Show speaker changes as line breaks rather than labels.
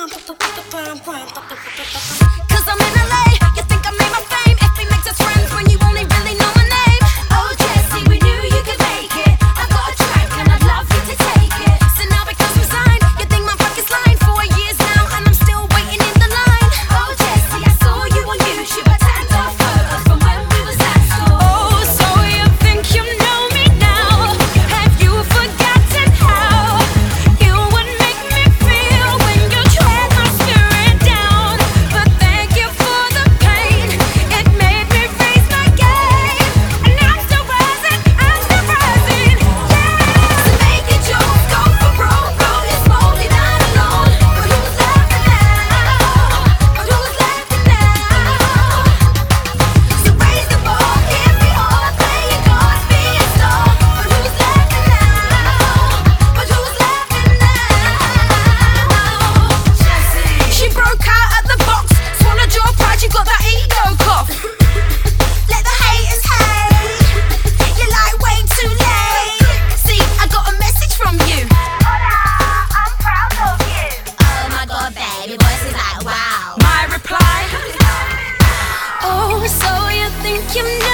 Cause I'm in like you know